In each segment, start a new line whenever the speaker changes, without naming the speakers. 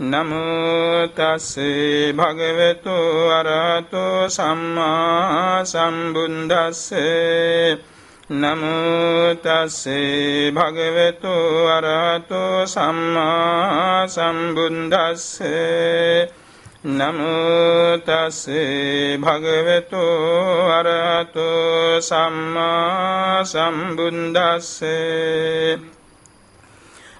නමෝ තස්සේ භගවතු අරහතෝ සම්මා සම්බුද්දස්සේ. නමෝ තස්සේ භගවතු අරහතෝ සම්මා සම්බුද්දස්සේ. නමෝ තස්සේ භගවතු අරහතෝ සම්මා සම්බුද්දස්සේ.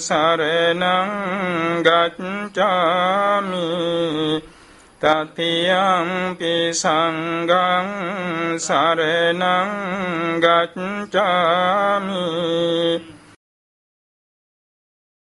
සරණං ගච්ඡාමි තතියම්පි සංඝං සරණං ගච්ඡාමි